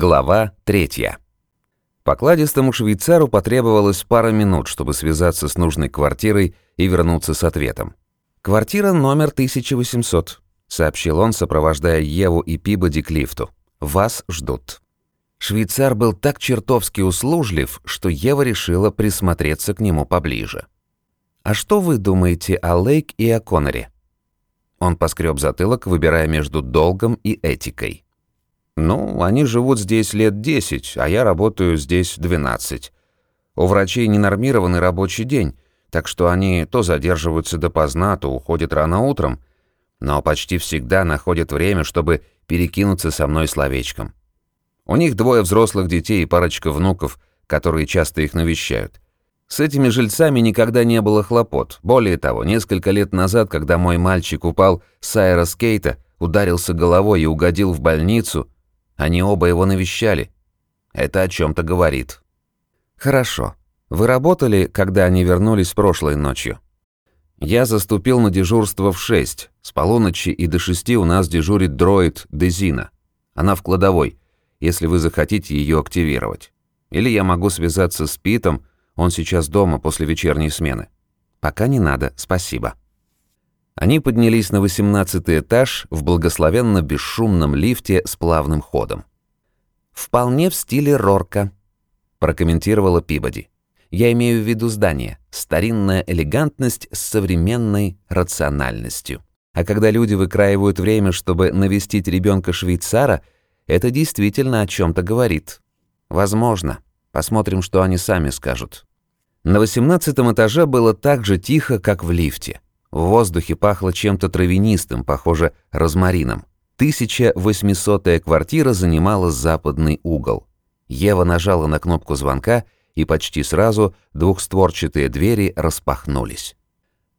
Глава третья. Покладистому швейцару потребовалось пара минут, чтобы связаться с нужной квартирой и вернуться с ответом. «Квартира номер 1800», — сообщил он, сопровождая Еву и Пибоди к лифту. «Вас ждут». Швейцар был так чертовски услужлив, что Ева решила присмотреться к нему поближе. «А что вы думаете о Лейк и о Конноре?» Он поскреб затылок, выбирая между долгом и этикой. «Ну, они живут здесь лет 10, а я работаю здесь 12. У врачей ненормированный рабочий день, так что они то задерживаются допоздна, то уходят рано утром, но почти всегда находят время, чтобы перекинуться со мной словечком. У них двое взрослых детей и парочка внуков, которые часто их навещают. С этими жильцами никогда не было хлопот. Более того, несколько лет назад, когда мой мальчик упал с аэроскейта, ударился головой и угодил в больницу – они оба его навещали. Это о чем то говорит. Хорошо. Вы работали, когда они вернулись прошлой ночью? Я заступил на дежурство в 6. С полуночи и до 6 у нас дежурит дроид Дезина. Она в кладовой, если вы захотите ее активировать. Или я могу связаться с Питом, он сейчас дома после вечерней смены. Пока не надо, спасибо. Они поднялись на восемнадцатый этаж в благословенно бесшумном лифте с плавным ходом. «Вполне в стиле Рорка», — прокомментировала Пибоди. «Я имею в виду здание. Старинная элегантность с современной рациональностью. А когда люди выкраивают время, чтобы навестить ребенка швейцара, это действительно о чем то говорит. Возможно. Посмотрим, что они сами скажут». На восемнадцатом этаже было так же тихо, как в лифте. В воздухе пахло чем-то травянистым, похоже, розмарином. 1800-я квартира занимала западный угол. Ева нажала на кнопку звонка, и почти сразу двухстворчатые двери распахнулись.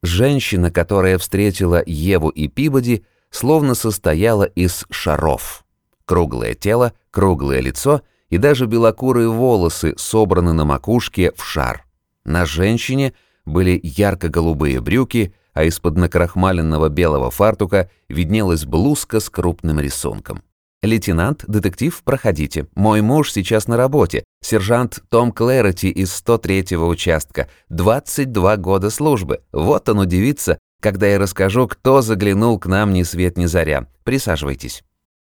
Женщина, которая встретила Еву и Пибоди, словно состояла из шаров. Круглое тело, круглое лицо и даже белокурые волосы собраны на макушке в шар. На женщине были ярко-голубые брюки, а из-под накрахмаленного белого фартука виднелась блузка с крупным рисунком. «Лейтенант, детектив, проходите. Мой муж сейчас на работе. Сержант Том Клэрити из 103-го участка. 22 года службы. Вот он удивится, когда я расскажу, кто заглянул к нам ни свет ни заря. Присаживайтесь».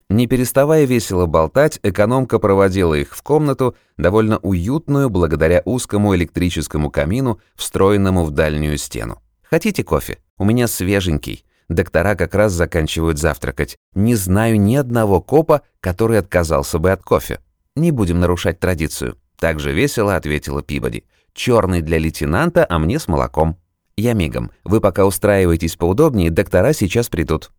Не переставая весело болтать, экономка проводила их в комнату, довольно уютную благодаря узкому электрическому камину, встроенному в дальнюю стену. «Хотите кофе?» У меня свеженький. Доктора как раз заканчивают завтракать. Не знаю ни одного копа, который отказался бы от кофе. Не будем нарушать традицию. Так же весело ответила Пибоди. Черный для лейтенанта, а мне с молоком. Я мигом. Вы пока устраивайтесь поудобнее, доктора сейчас придут.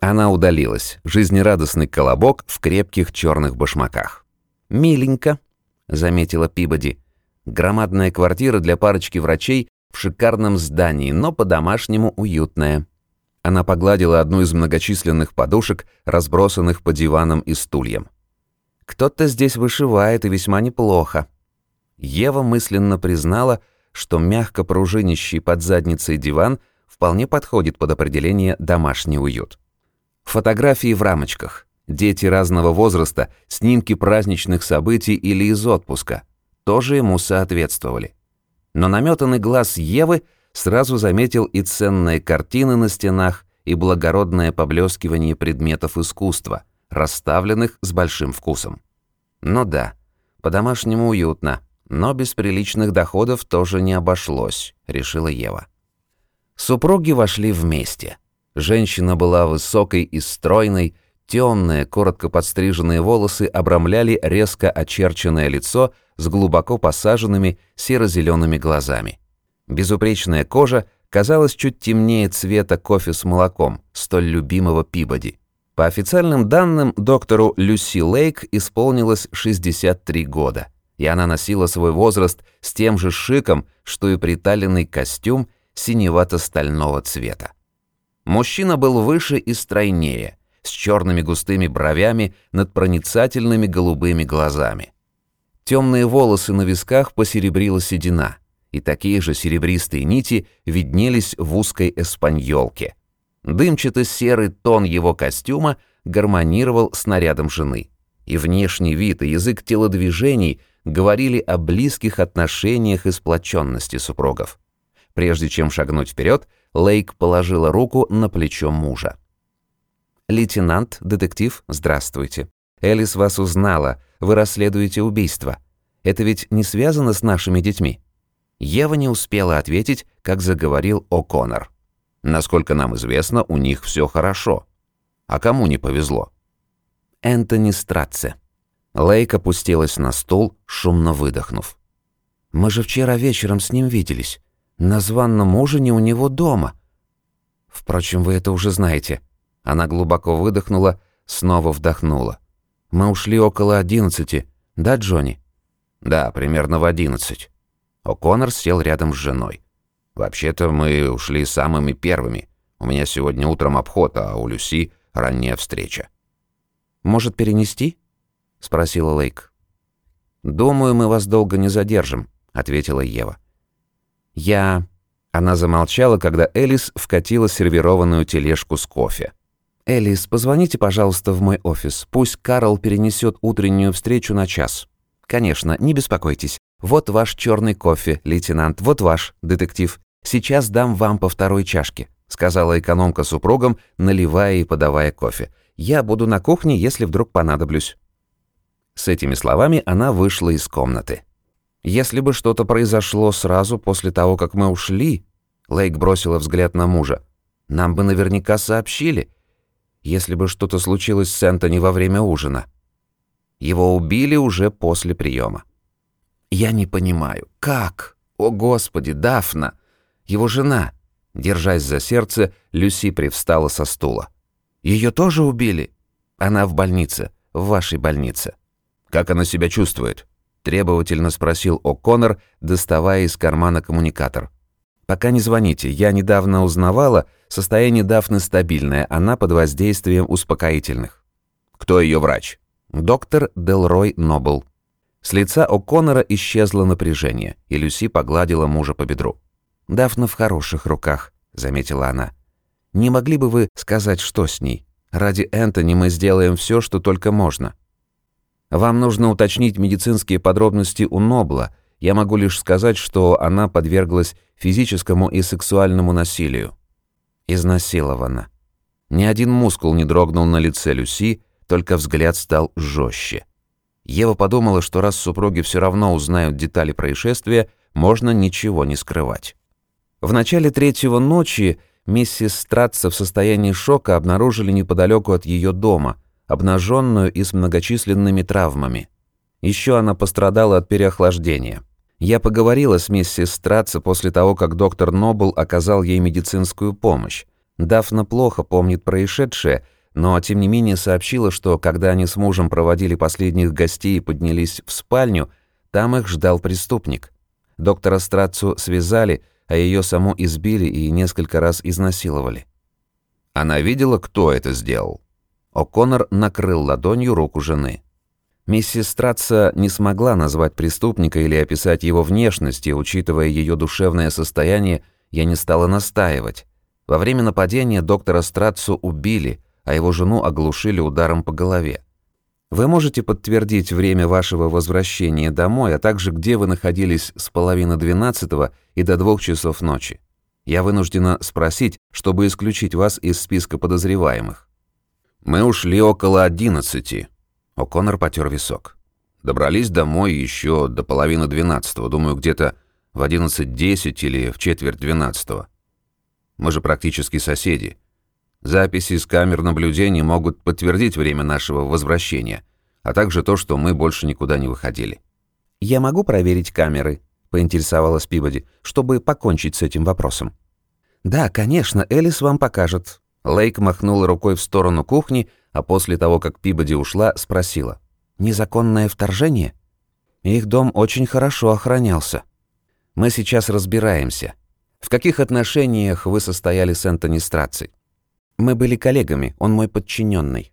Она удалилась. Жизнерадостный колобок в крепких черных башмаках. «Миленько», — заметила Пибоди. Громадная квартира для парочки врачей в шикарном здании, но по-домашнему уютное. Она погладила одну из многочисленных подушек, разбросанных по диванам и стульям. «Кто-то здесь вышивает, и весьма неплохо». Ева мысленно признала, что мягко пружинищий под задницей диван вполне подходит под определение «домашний уют». Фотографии в рамочках, дети разного возраста, снимки праздничных событий или из отпуска тоже ему соответствовали. Но наметанный глаз Евы сразу заметил и ценные картины на стенах, и благородное поблескивание предметов искусства, расставленных с большим вкусом. Ну да, по-домашнему уютно, но без приличных доходов тоже не обошлось, решила Ева. Супруги вошли вместе. Женщина была высокой и стройной, темные, коротко подстриженные волосы обрамляли резко очерченное лицо с глубоко посаженными серо-зелеными глазами. Безупречная кожа казалась чуть темнее цвета кофе с молоком, столь любимого Пибоди. По официальным данным, доктору Люси Лейк исполнилось 63 года, и она носила свой возраст с тем же шиком, что и приталенный костюм синевато-стального цвета. Мужчина был выше и стройнее, с черными густыми бровями над проницательными голубыми глазами. Темные волосы на висках посеребрила седина, и такие же серебристые нити виднелись в узкой эспаньолке. Дымчато-серый тон его костюма гармонировал с нарядом жены. И внешний вид, и язык телодвижений говорили о близких отношениях и сплоченности супругов. Прежде чем шагнуть вперед, Лейк положила руку на плечо мужа. «Лейтенант, детектив, здравствуйте. Элис вас узнала, вы расследуете убийство. Это ведь не связано с нашими детьми?» Ева не успела ответить, как заговорил О'Коннор. «Насколько нам известно, у них все хорошо. А кому не повезло?» Энтони Стратце. Лейк опустилась на стул, шумно выдохнув. «Мы же вчера вечером с ним виделись. На званном ужине у него дома. Впрочем, вы это уже знаете». Она глубоко выдохнула, снова вдохнула. «Мы ушли около одиннадцати, да, Джонни?» «Да, примерно в одиннадцать». О'Коннор сел рядом с женой. «Вообще-то мы ушли самыми первыми. У меня сегодня утром обход, а у Люси ранняя встреча». «Может, перенести?» — спросила Лейк. «Думаю, мы вас долго не задержим», — ответила Ева. «Я...» Она замолчала, когда Элис вкатила сервированную тележку с кофе. «Элис, позвоните, пожалуйста, в мой офис. Пусть Карл перенесет утреннюю встречу на час». «Конечно, не беспокойтесь. Вот ваш черный кофе, лейтенант, вот ваш, детектив. Сейчас дам вам по второй чашке», сказала экономка супругам, наливая и подавая кофе. «Я буду на кухне, если вдруг понадоблюсь». С этими словами она вышла из комнаты. «Если бы что-то произошло сразу после того, как мы ушли...» Лейк бросила взгляд на мужа. «Нам бы наверняка сообщили, если бы что-то случилось с Энтони во время ужина. Его убили уже после приема. «Я не понимаю, как? О, Господи, Дафна! Его жена!» Держась за сердце, Люси привстала со стула. «Ее тоже убили?» «Она в больнице, в вашей больнице». «Как она себя чувствует?» Требовательно спросил О'Коннор, доставая из кармана коммуникатор. «Пока не звоните. Я недавно узнавала, состояние Дафны стабильное, она под воздействием успокоительных». «Кто ее врач?» «Доктор Делрой Нобл». С лица О'Коннора исчезло напряжение, и Люси погладила мужа по бедру. «Дафна в хороших руках», — заметила она. «Не могли бы вы сказать, что с ней? Ради Энтони мы сделаем все, что только можно». Вам нужно уточнить медицинские подробности у Нобла. Я могу лишь сказать, что она подверглась физическому и сексуальному насилию. Изнасилована. Ни один мускул не дрогнул на лице Люси, только взгляд стал жестче. Ева подумала, что раз супруги все равно узнают детали происшествия, можно ничего не скрывать. В начале третьего ночи миссис Стратца в состоянии шока обнаружили неподалеку от ее дома – обнаженную и с многочисленными травмами. Еще она пострадала от переохлаждения. Я поговорила с миссис Стратце после того, как доктор Нобл оказал ей медицинскую помощь. Дафна плохо помнит происшедшее, но тем не менее сообщила, что когда они с мужем проводили последних гостей и поднялись в спальню, там их ждал преступник. Доктора Страцу связали, а ее саму избили и несколько раз изнасиловали. Она видела, кто это сделал? О'Коннор накрыл ладонью руку жены. Миссис Стратса не смогла назвать преступника или описать его внешность, и, учитывая ее душевное состояние, я не стала настаивать. Во время нападения доктора Стратсу убили, а его жену оглушили ударом по голове. Вы можете подтвердить время вашего возвращения домой, а также где вы находились с половины двенадцатого и до двух часов ночи. Я вынуждена спросить, чтобы исключить вас из списка подозреваемых. Мы ушли около одиннадцати. О'Коннор потер висок. Добрались домой еще до половины двенадцатого, думаю, где-то в одиннадцать десять или в четверть двенадцатого. Мы же практически соседи. Записи с камер наблюдения могут подтвердить время нашего возвращения, а также то, что мы больше никуда не выходили. «Я могу проверить камеры?» — поинтересовалась Пибоди, чтобы покончить с этим вопросом. «Да, конечно, Элис вам покажет. Лейк махнула рукой в сторону кухни, а после того, как Пибоди ушла, спросила. «Незаконное вторжение?» Их дом очень хорошо охранялся. Мы сейчас разбираемся. В каких отношениях вы состояли с Энтони Страцей? Мы были коллегами, он мой подчиненный.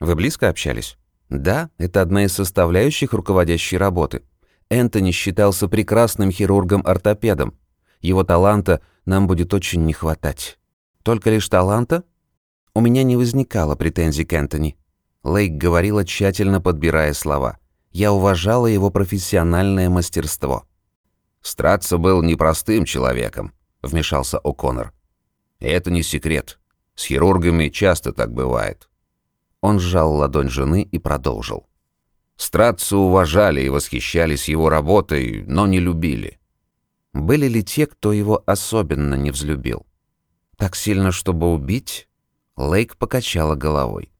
Вы близко общались? Да, это одна из составляющих руководящей работы. Энтони считался прекрасным хирургом-ортопедом. Его таланта нам будет очень не хватать. Только лишь таланта? У меня не возникало претензий к Энтони. Лейк говорила, тщательно подбирая слова. Я уважала его профессиональное мастерство. Стратца был непростым человеком, вмешался О'Коннор. Это не секрет. С хирургами часто так бывает. Он сжал ладонь жены и продолжил. Стратцу уважали и восхищались его работой, но не любили. Были ли те, кто его особенно не взлюбил? Так сильно, чтобы убить? Лейк покачала головой.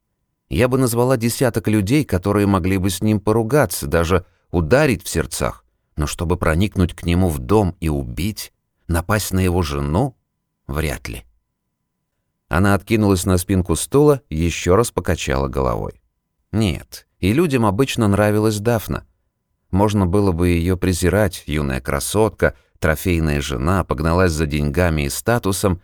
Я бы назвала десяток людей, которые могли бы с ним поругаться, даже ударить в сердцах. Но чтобы проникнуть к нему в дом и убить, напасть на его жену, вряд ли. Она откинулась на спинку стула еще раз покачала головой. Нет, и людям обычно нравилась Дафна. Можно было бы ее презирать, юная красотка, трофейная жена, погналась за деньгами и статусом.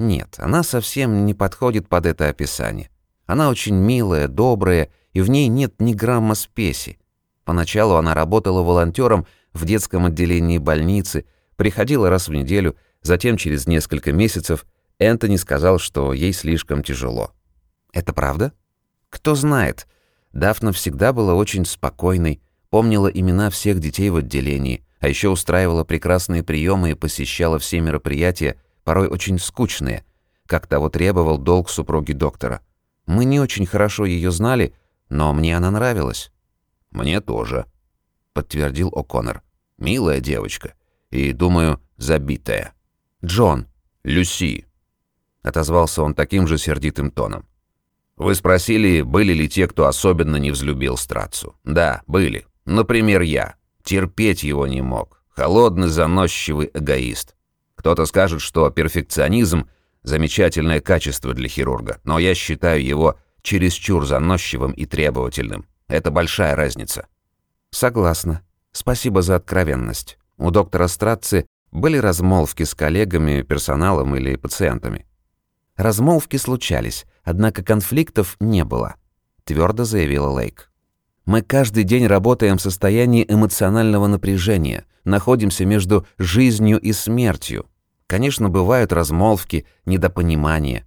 Нет, она совсем не подходит под это описание. Она очень милая, добрая, и в ней нет ни грамма спеси. Поначалу она работала волонтером в детском отделении больницы, приходила раз в неделю, затем через несколько месяцев Энтони сказал, что ей слишком тяжело. Это правда? Кто знает. Дафна всегда была очень спокойной, помнила имена всех детей в отделении, а еще устраивала прекрасные приемы и посещала все мероприятия, порой очень скучные, как того требовал долг супруги доктора. Мы не очень хорошо ее знали, но мне она нравилась. «Мне тоже», — подтвердил О'Коннор. «Милая девочка. И, думаю, забитая». «Джон». «Люси», — отозвался он таким же сердитым тоном. «Вы спросили, были ли те, кто особенно не взлюбил Страцу? Да, были. Например, я. Терпеть его не мог. Холодный, заносчивый эгоист. Кто-то скажет, что перфекционизм – замечательное качество для хирурга, но я считаю его чересчур заносчивым и требовательным. Это большая разница. Согласна. Спасибо за откровенность. У доктора Страци были размолвки с коллегами, персоналом или пациентами. Размолвки случались, однако конфликтов не было, твердо заявила Лейк. Мы каждый день работаем в состоянии эмоционального напряжения, находимся между жизнью и смертью. Конечно, бывают размолвки, недопонимания.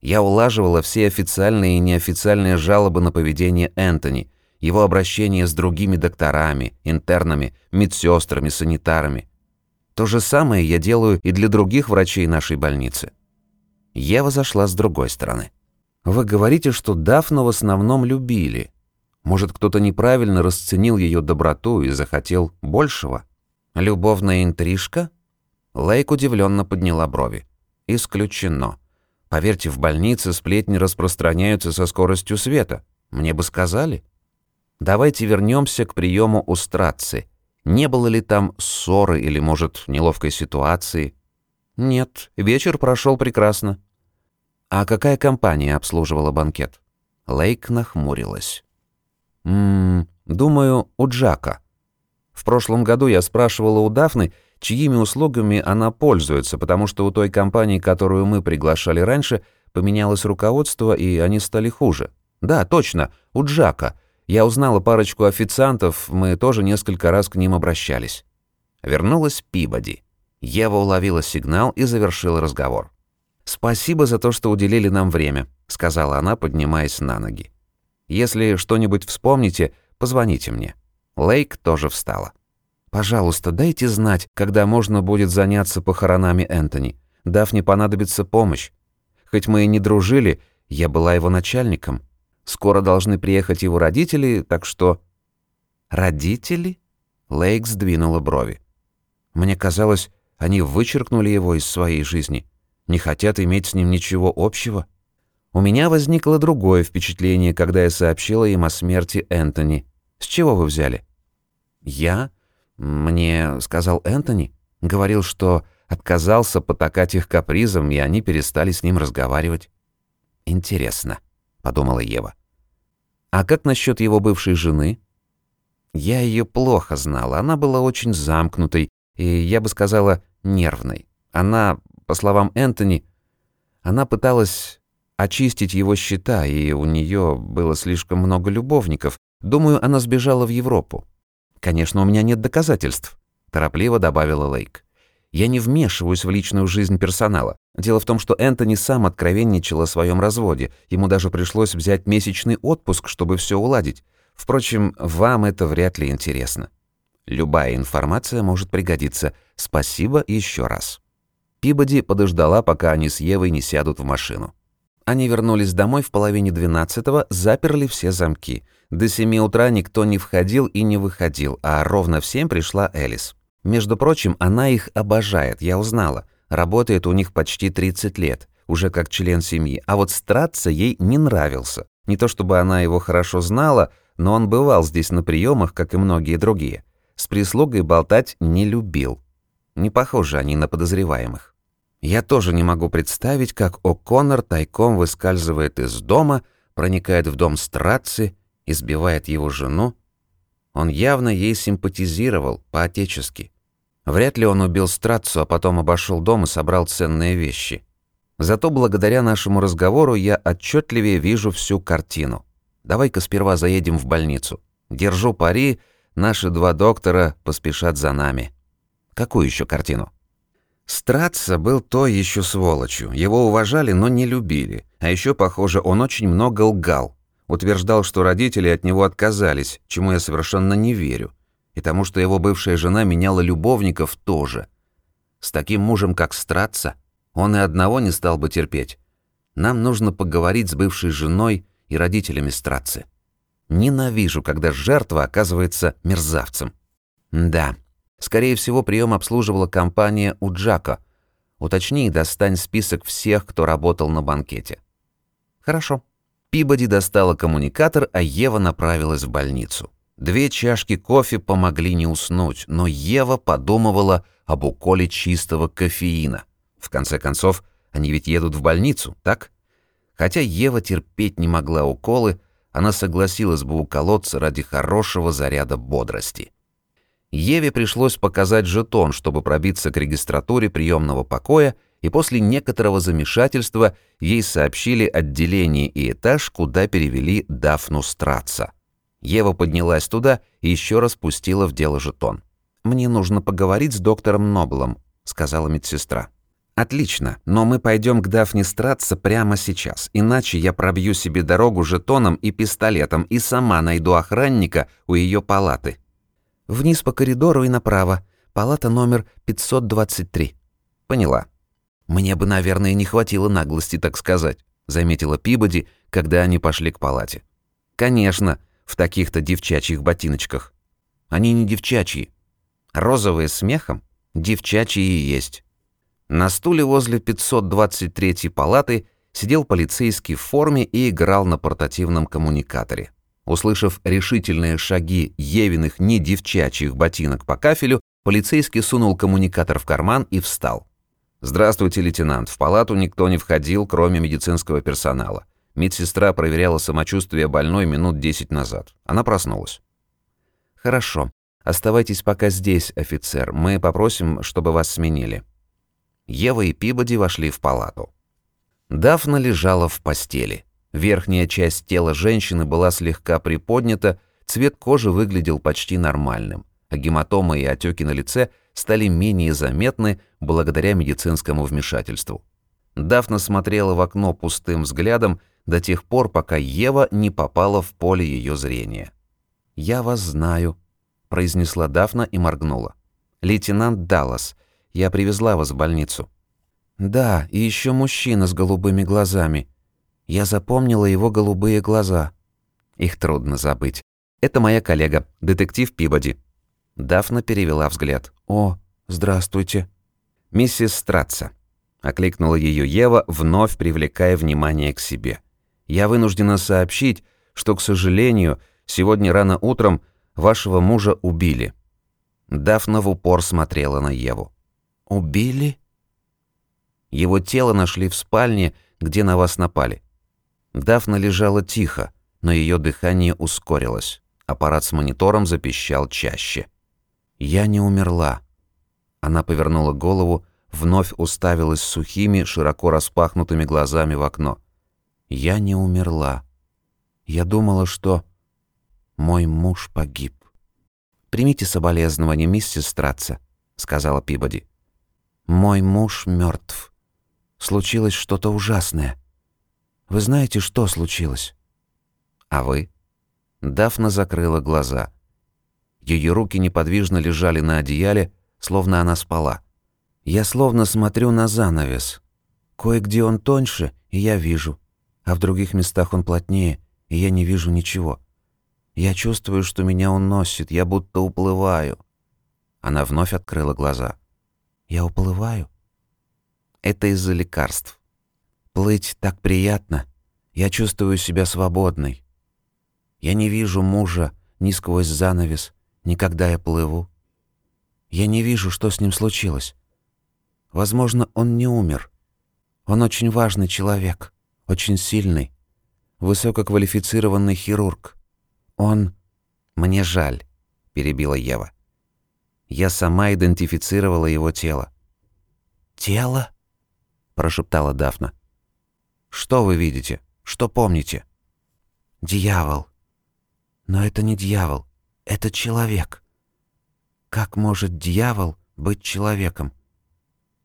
Я улаживала все официальные и неофициальные жалобы на поведение Энтони, его обращение с другими докторами, интернами, медсестрами, санитарами. То же самое я делаю и для других врачей нашей больницы. Ева зашла с другой стороны. Вы говорите, что Дафну в основном любили. Может, кто-то неправильно расценил ее доброту и захотел большего? Любовная интрижка? Лейк удивленно подняла брови. Исключено. Поверьте, в больнице сплетни распространяются со скоростью света. Мне бы сказали. Давайте вернемся к приему у Страци. Не было ли там ссоры или, может, неловкой ситуации? Нет, вечер прошел прекрасно. А какая компания обслуживала банкет? Лейк нахмурилась. Ммм, думаю, у Джака. В прошлом году я спрашивала у Дафны, чьими услугами она пользуется, потому что у той компании, которую мы приглашали раньше, поменялось руководство, и они стали хуже. Да, точно, у Джака. Я узнала парочку официантов, мы тоже несколько раз к ним обращались. Вернулась Пибоди. Ева уловила сигнал и завершила разговор. «Спасибо за то, что уделили нам время», — сказала она, поднимаясь на ноги. Если что-нибудь вспомните, позвоните мне». Лейк тоже встала. «Пожалуйста, дайте знать, когда можно будет заняться похоронами Энтони. Дафне понадобится помощь. Хоть мы и не дружили, я была его начальником. Скоро должны приехать его родители, так что...» «Родители?» Лейк сдвинула брови. «Мне казалось, они вычеркнули его из своей жизни. Не хотят иметь с ним ничего общего». У меня возникло другое впечатление, когда я сообщила им о смерти Энтони. С чего вы взяли? Я? Мне сказал Энтони. Говорил, что отказался потакать их капризам, и они перестали с ним разговаривать. Интересно, подумала Ева. А как насчет его бывшей жены? Я ее плохо знала. Она была очень замкнутой и, я бы сказала, нервной. Она, по словам Энтони, она пыталась очистить его счета, и у нее было слишком много любовников. Думаю, она сбежала в Европу. Конечно, у меня нет доказательств, торопливо добавила Лейк. Я не вмешиваюсь в личную жизнь персонала. Дело в том, что Энтони сам откровенничал о своем разводе. Ему даже пришлось взять месячный отпуск, чтобы все уладить. Впрочем, вам это вряд ли интересно. Любая информация может пригодиться. Спасибо еще раз. Пибоди подождала, пока они с Евой не сядут в машину. Они вернулись домой в половине двенадцатого, заперли все замки. До семи утра никто не входил и не выходил, а ровно в семь пришла Элис. Между прочим, она их обожает, я узнала. Работает у них почти 30 лет, уже как член семьи. А вот Стратца ей не нравился. Не то чтобы она его хорошо знала, но он бывал здесь на приемах, как и многие другие. С прислугой болтать не любил. Не похожи они на подозреваемых. Я тоже не могу представить, как О'Коннор тайком выскальзывает из дома, проникает в дом Стратцы, избивает его жену, он явно ей симпатизировал, по-отечески. Вряд ли он убил Страцу, а потом обошел дом и собрал ценные вещи. Зато благодаря нашему разговору я отчетливее вижу всю картину. Давай-ка сперва заедем в больницу. Держу пари, наши два доктора поспешат за нами. Какую еще картину? Страца был то еще сволочью. Его уважали, но не любили. А еще, похоже, он очень много лгал. Утверждал, что родители от него отказались, чему я совершенно не верю. И тому, что его бывшая жена меняла любовников, тоже. С таким мужем, как Стратца, он и одного не стал бы терпеть. Нам нужно поговорить с бывшей женой и родителями Стратцы. Ненавижу, когда жертва оказывается мерзавцем. Да, скорее всего, прием обслуживала компания у Джака. Уточни и достань список всех, кто работал на банкете. Хорошо. Пибоди достала коммуникатор, а Ева направилась в больницу. Две чашки кофе помогли не уснуть, но Ева подумывала об уколе чистого кофеина. В конце концов, они ведь едут в больницу, так? Хотя Ева терпеть не могла уколы, она согласилась бы уколоться ради хорошего заряда бодрости. Еве пришлось показать жетон, чтобы пробиться к регистратуре приемного покоя и после некоторого замешательства ей сообщили отделение и этаж, куда перевели Дафну Страца. Ева поднялась туда и еще раз пустила в дело жетон. «Мне нужно поговорить с доктором Ноблом», — сказала медсестра. «Отлично, но мы пойдем к Дафне Страца прямо сейчас, иначе я пробью себе дорогу жетоном и пистолетом и сама найду охранника у ее палаты». «Вниз по коридору и направо. Палата номер 523». «Поняла. «Мне бы, наверное, не хватило наглости, так сказать», — заметила Пибоди, когда они пошли к палате. «Конечно, в таких-то девчачьих ботиночках. Они не девчачьи. Розовые смехом девчачьи и есть». На стуле возле 523-й палаты сидел полицейский в форме и играл на портативном коммуникаторе. Услышав решительные шаги Евиных не девчачьих ботинок по кафелю, полицейский сунул коммуникатор в карман и встал. «Здравствуйте, лейтенант. В палату никто не входил, кроме медицинского персонала. Медсестра проверяла самочувствие больной минут десять назад. Она проснулась». «Хорошо. Оставайтесь пока здесь, офицер. Мы попросим, чтобы вас сменили». Ева и Пибоди вошли в палату. Дафна лежала в постели. Верхняя часть тела женщины была слегка приподнята, цвет кожи выглядел почти нормальным, а гематомы и отеки на лице стали менее заметны благодаря медицинскому вмешательству. Дафна смотрела в окно пустым взглядом до тех пор, пока Ева не попала в поле ее зрения. «Я вас знаю», — произнесла Дафна и моргнула. «Лейтенант Даллас, я привезла вас в больницу». «Да, и еще мужчина с голубыми глазами. Я запомнила его голубые глаза. Их трудно забыть. Это моя коллега, детектив Пибоди». Дафна перевела взгляд. «О, здравствуйте». «Миссис Стратца», — окликнула ее Ева, вновь привлекая внимание к себе. «Я вынуждена сообщить, что, к сожалению, сегодня рано утром вашего мужа убили». Дафна в упор смотрела на Еву. «Убили?» Его тело нашли в спальне, где на вас напали. Дафна лежала тихо, но ее дыхание ускорилось. Аппарат с монитором запищал чаще. «Я не умерла». Она повернула голову, вновь уставилась сухими, широко распахнутыми глазами в окно. «Я не умерла. Я думала, что мой муж погиб». «Примите соболезнования, миссис Стратца», — сказала Пибоди. Мой муж мертв. Случилось что-то ужасное. Вы знаете, что случилось? А вы? Дафна закрыла глаза. Ее руки неподвижно лежали на одеяле, словно она спала. Я словно смотрю на занавес. Кое-где он тоньше, и я вижу, а в других местах он плотнее, и я не вижу ничего. Я чувствую, что меня уносит, я будто уплываю. Она вновь открыла глаза. Я уплываю? Это из-за лекарств. Плыть так приятно. Я чувствую себя свободной. Я не вижу мужа ни сквозь занавес, ни когда я плыву. Я не вижу, что с ним случилось. Возможно, он не умер. Он очень важный человек, очень сильный, высококвалифицированный хирург. Он... Мне жаль, перебила Ева. Я сама идентифицировала его тело. «Тело?» – прошептала Дафна. «Что вы видите? Что помните?» «Дьявол. Но это не дьявол, это человек. Как может дьявол быть человеком?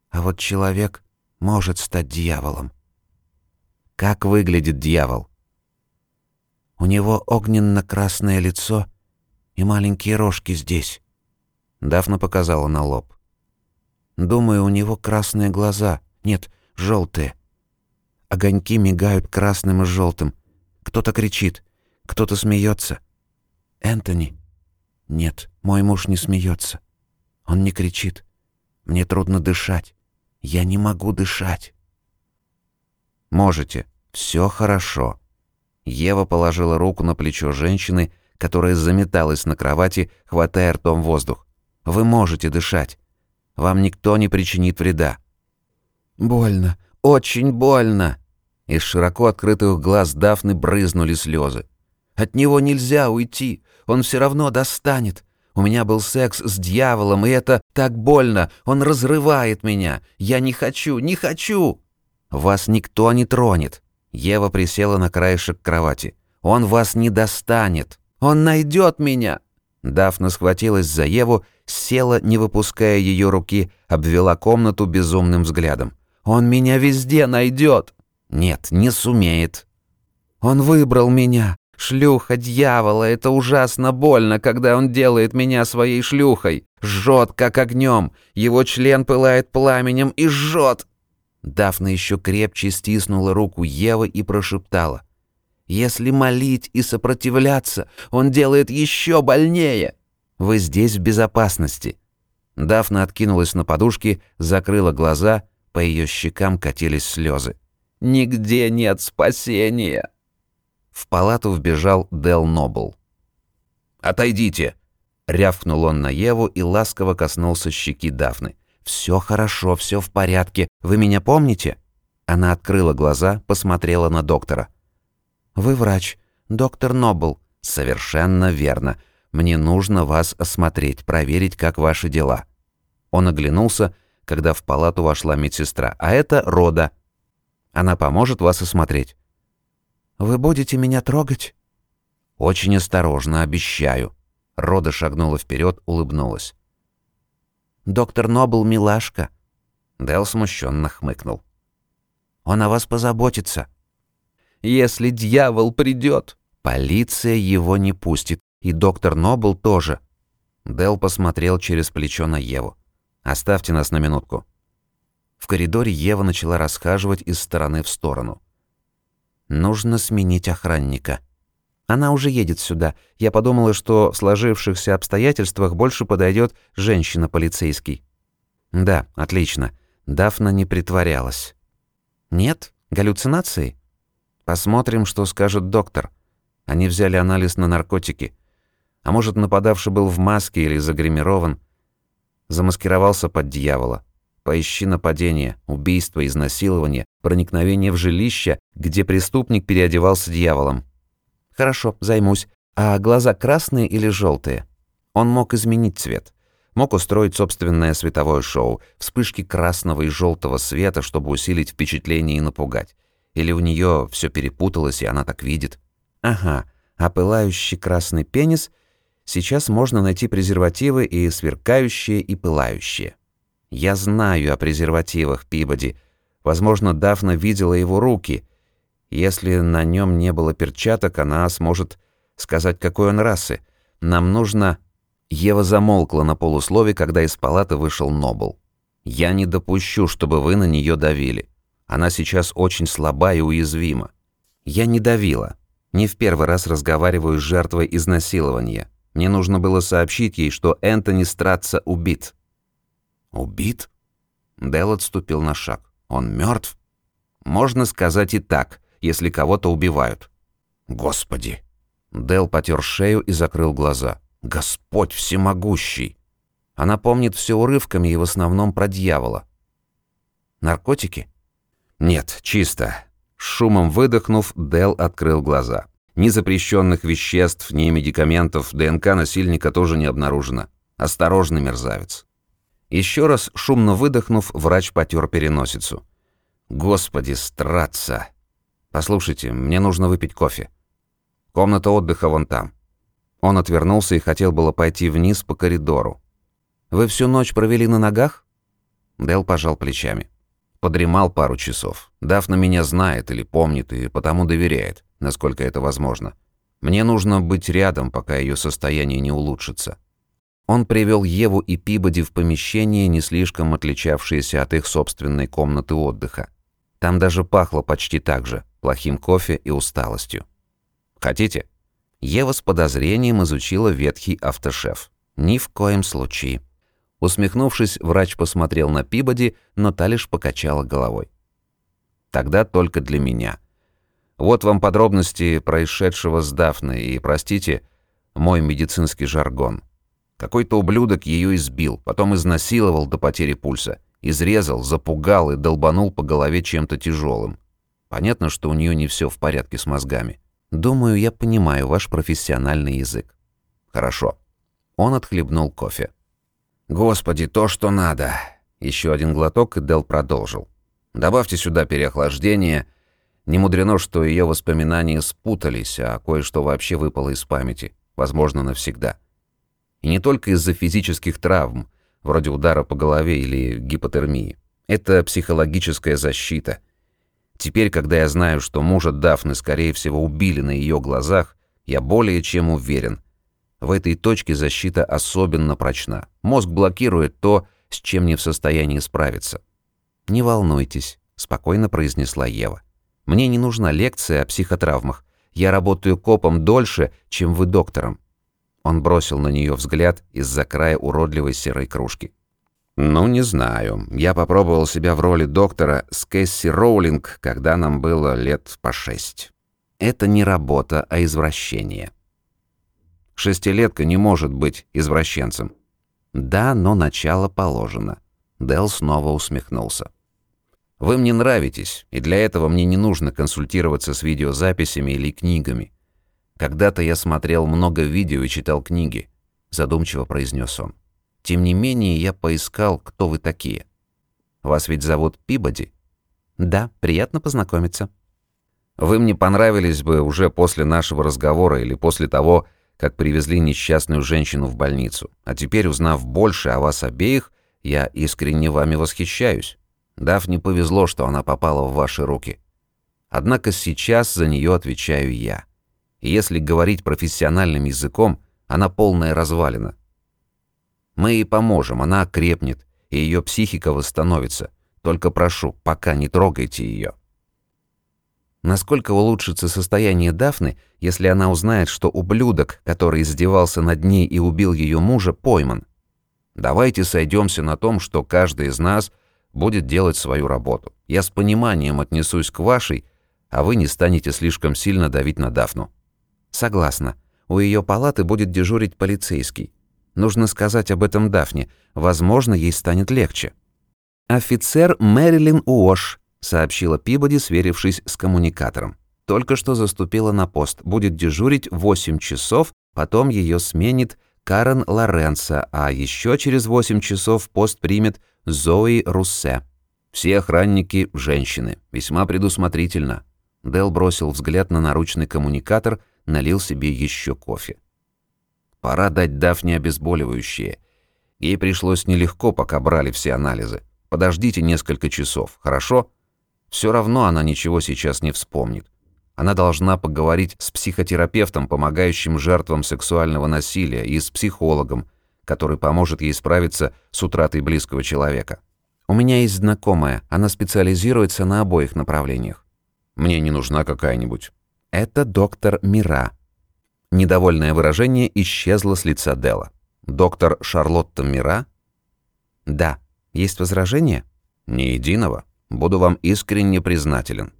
А вот человек может стать дьяволом. Как выглядит дьявол? У него огненно-красное лицо и маленькие рожки здесь. Дафна показала на лоб. Думаю, у него красные глаза. Нет, желтые. Огоньки мигают красным и желтым. Кто-то кричит, кто-то смеется. Энтони? Нет, мой муж не смеется. Он не кричит. Мне трудно дышать. Я не могу дышать. Можете. Все хорошо. Ева положила руку на плечо женщины, которая заметалась на кровати, хватая ртом воздух. Вы можете дышать. Вам никто не причинит вреда. Больно, очень больно. Из широко открытых глаз Дафны брызнули слезы. От него нельзя уйти, он все равно достанет. У меня был секс с дьяволом, и это так больно. Он разрывает меня. Я не хочу, не хочу. Вас никто не тронет. Ева присела на краешек кровати. Он вас не достанет. Он найдет меня. Дафна схватилась за Еву, села, не выпуская ее руки, обвела комнату безумным взглядом. «Он меня везде найдет!» «Нет, не сумеет». «Он выбрал меня. Шлюха дьявола, это ужасно больно, когда он делает меня своей шлюхой. Жжет, как огнем. Его член пылает пламенем и жжет. Дафна еще крепче стиснула руку Евы и прошептала. «Если молить и сопротивляться, он делает еще больнее. Вы здесь в безопасности». Дафна откинулась на подушки, закрыла глаза, по ее щекам катились слезы. «Нигде нет спасения». В палату вбежал Дел Нобл. «Отойдите!» — рявкнул он на Еву и ласково коснулся щеки Дафны. «Все хорошо, все в порядке. Вы меня помните?» Она открыла глаза, посмотрела на доктора. «Вы врач, доктор Нобл». «Совершенно верно. Мне нужно вас осмотреть, проверить, как ваши дела». Он оглянулся, когда в палату вошла медсестра. «А это Рода. Она поможет вас осмотреть». Вы будете меня трогать?» «Очень осторожно, обещаю». Рода шагнула вперед, улыбнулась. «Доктор Нобл милашка». Дэл смущенно хмыкнул. «Он о вас позаботится». «Если дьявол придет, полиция его не пустит, и доктор Нобл тоже». Дэл посмотрел через плечо на Еву. «Оставьте нас на минутку». В коридоре Ева начала расхаживать из стороны в сторону. Нужно сменить охранника. Она уже едет сюда. Я подумала, что в сложившихся обстоятельствах больше подойдет женщина-полицейский. Да, отлично. Дафна не притворялась. Нет? Галлюцинации? Посмотрим, что скажет доктор. Они взяли анализ на наркотики. А может, нападавший был в маске или загримирован. Замаскировался под дьявола. Поищи нападение, убийство, изнасилование, проникновение в жилище, где преступник переодевался дьяволом. Хорошо, займусь. А глаза красные или желтые? Он мог изменить цвет. Мог устроить собственное световое шоу, вспышки красного и желтого света, чтобы усилить впечатление и напугать. Или у нее все перепуталось, и она так видит. Ага, а пылающий красный пенис... Сейчас можно найти презервативы и сверкающие, и пылающие. Я знаю о презервативах Пибоди. Возможно, Дафна видела его руки. Если на нем не было перчаток, она сможет сказать, какой он расы. Нам нужно...» Ева замолкла на полуслове, когда из палаты вышел Нобл. «Я не допущу, чтобы вы на нее давили. Она сейчас очень слаба и уязвима. Я не давила. Не в первый раз разговариваю с жертвой изнасилования. Мне нужно было сообщить ей, что Энтони Стратца убит». «Убит?» Дэл отступил на шаг. «Он мертв? «Можно сказать и так, если кого-то убивают». «Господи!» Дэл потер шею и закрыл глаза. «Господь всемогущий!» Она помнит все урывками и в основном про дьявола. «Наркотики?» «Нет, чисто». шумом выдохнув, Дэл открыл глаза. Ни запрещенных веществ, ни медикаментов ДНК насильника тоже не обнаружено. Осторожный мерзавец. Еще раз шумно выдохнув, врач потер переносицу. «Господи, стратца! Послушайте, мне нужно выпить кофе. Комната отдыха вон там». Он отвернулся и хотел было пойти вниз по коридору. «Вы всю ночь провели на ногах?» Дел пожал плечами. Подремал пару часов. Дафна меня знает или помнит и потому доверяет, насколько это возможно. Мне нужно быть рядом, пока ее состояние не улучшится. Он привел Еву и Пибоди в помещение, не слишком отличавшееся от их собственной комнаты отдыха. Там даже пахло почти так же, плохим кофе и усталостью. «Хотите?» Ева с подозрением изучила ветхий автошеф. «Ни в коем случае». Усмехнувшись, врач посмотрел на Пибоди, но та лишь покачала головой. «Тогда только для меня. Вот вам подробности происшедшего с Дафной, и, простите, мой медицинский жаргон. Какой-то ублюдок ее избил, потом изнасиловал до потери пульса, изрезал, запугал и долбанул по голове чем-то тяжелым. Понятно, что у нее не все в порядке с мозгами. Думаю, я понимаю ваш профессиональный язык. Хорошо. Он отхлебнул кофе. Господи, то, что надо. Еще один глоток, и Дел продолжил. Добавьте сюда переохлаждение. Не мудрено, что ее воспоминания спутались, а кое-что вообще выпало из памяти, возможно, навсегда. И не только из-за физических травм, вроде удара по голове или гипотермии. Это психологическая защита. Теперь, когда я знаю, что мужа Дафны, скорее всего, убили на ее глазах, я более чем уверен. В этой точке защита особенно прочна. Мозг блокирует то, с чем не в состоянии справиться. «Не волнуйтесь», — спокойно произнесла Ева. «Мне не нужна лекция о психотравмах. Я работаю копом дольше, чем вы доктором. Он бросил на нее взгляд из-за края уродливой серой кружки. «Ну, не знаю. Я попробовал себя в роли доктора с Кэсси Роулинг, когда нам было лет по шесть. Это не работа, а извращение. Шестилетка не может быть извращенцем. Да, но начало положено. Дел снова усмехнулся. Вы мне нравитесь, и для этого мне не нужно консультироваться с видеозаписями или книгами. «Когда-то я смотрел много видео и читал книги», — задумчиво произнес он. «Тем не менее, я поискал, кто вы такие. Вас ведь зовут Пибоди?» «Да, приятно познакомиться». «Вы мне понравились бы уже после нашего разговора или после того, как привезли несчастную женщину в больницу. А теперь, узнав больше о вас обеих, я искренне вами восхищаюсь. Дав не повезло, что она попала в ваши руки. Однако сейчас за нее отвечаю я. И если говорить профессиональным языком, она полная развалина. Мы ей поможем, она окрепнет, и ее психика восстановится. Только прошу, пока не трогайте ее. Насколько улучшится состояние Дафны, если она узнает, что ублюдок, который издевался над ней и убил ее мужа, пойман? Давайте сойдемся на том, что каждый из нас будет делать свою работу. Я с пониманием отнесусь к вашей, а вы не станете слишком сильно давить на Дафну. Согласна. У ее палаты будет дежурить полицейский. Нужно сказать об этом Дафне. Возможно, ей станет легче. Офицер Мэрилин Уош, сообщила Пибоди, сверившись с коммуникатором. Только что заступила на пост. Будет дежурить 8 часов, потом ее сменит Карен Лоренцо, а еще через 8 часов пост примет Зои Руссе. Все охранники – женщины. Весьма предусмотрительно. Дел бросил взгляд на наручный коммуникатор – налил себе еще кофе. Пора дать Дафне обезболивающее. Ей пришлось нелегко, пока брали все анализы. Подождите несколько часов, хорошо? Все равно она ничего сейчас не вспомнит. Она должна поговорить с психотерапевтом, помогающим жертвам сексуального насилия, и с психологом, который поможет ей справиться с утратой близкого человека. У меня есть знакомая, она специализируется на обоих направлениях. Мне не нужна какая-нибудь. Это доктор Мира. Недовольное выражение исчезло с лица Дела. Доктор Шарлотта Мира? Да. Есть возражения? Ни единого. Буду вам искренне признателен.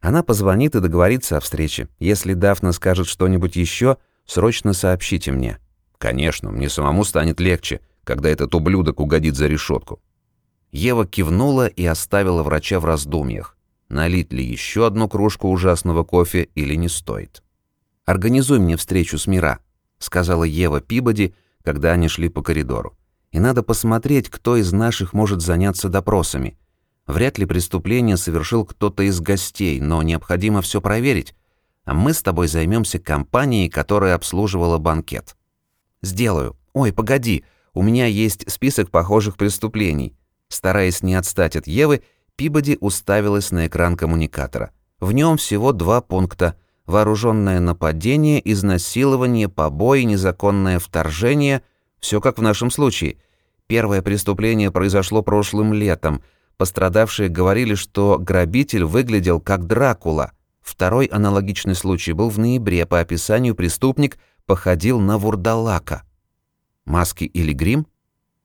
Она позвонит и договорится о встрече. Если Дафна скажет что-нибудь еще, срочно сообщите мне. Конечно, мне самому станет легче, когда этот ублюдок угодит за решетку. Ева кивнула и оставила врача в раздумьях. Налить ли еще одну кружку ужасного кофе или не стоит? «Организуй мне встречу с Мира», — сказала Ева Пибоди, когда они шли по коридору. «И надо посмотреть, кто из наших может заняться допросами. Вряд ли преступление совершил кто-то из гостей, но необходимо все проверить. А мы с тобой займемся компанией, которая обслуживала банкет». «Сделаю. Ой, погоди, у меня есть список похожих преступлений». Стараясь не отстать от Евы, Пибоди уставилась на экран коммуникатора. В нем всего два пункта – вооруженное нападение, изнасилование, побои, незаконное вторжение – все как в нашем случае. Первое преступление произошло прошлым летом. Пострадавшие говорили, что грабитель выглядел как Дракула. Второй аналогичный случай был в ноябре. По описанию преступник походил на вурдалака. Маски или грим?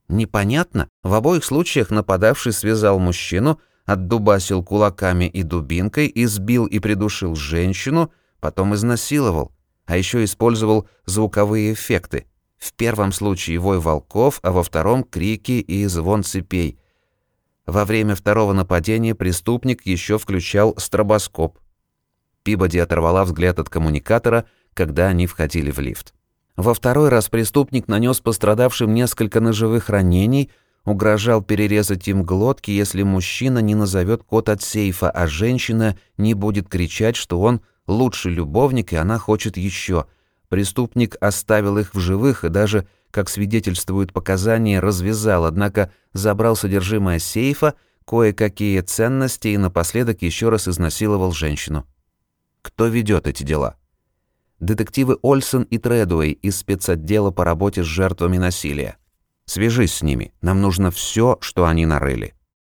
Непонятно. В обоих случаях нападавший связал мужчину, отдубасил кулаками и дубинкой, избил и придушил женщину – потом изнасиловал, а еще использовал звуковые эффекты. В первом случае вой волков, а во втором крики и звон цепей. Во время второго нападения преступник еще включал стробоскоп. Пибоди оторвала взгляд от коммуникатора, когда они входили в лифт. Во второй раз преступник нанес пострадавшим несколько ножевых ранений, угрожал перерезать им глотки, если мужчина не назовет код от сейфа, а женщина не будет кричать, что он лучший любовник, и она хочет еще. Преступник оставил их в живых и даже, как свидетельствуют показания, развязал, однако забрал содержимое сейфа, кое-какие ценности и напоследок еще раз изнасиловал женщину. Кто ведет эти дела? Детективы Ольсон и Тредуэй из спецотдела по работе с жертвами насилия. Свяжись с ними, нам нужно все, что они нарыли.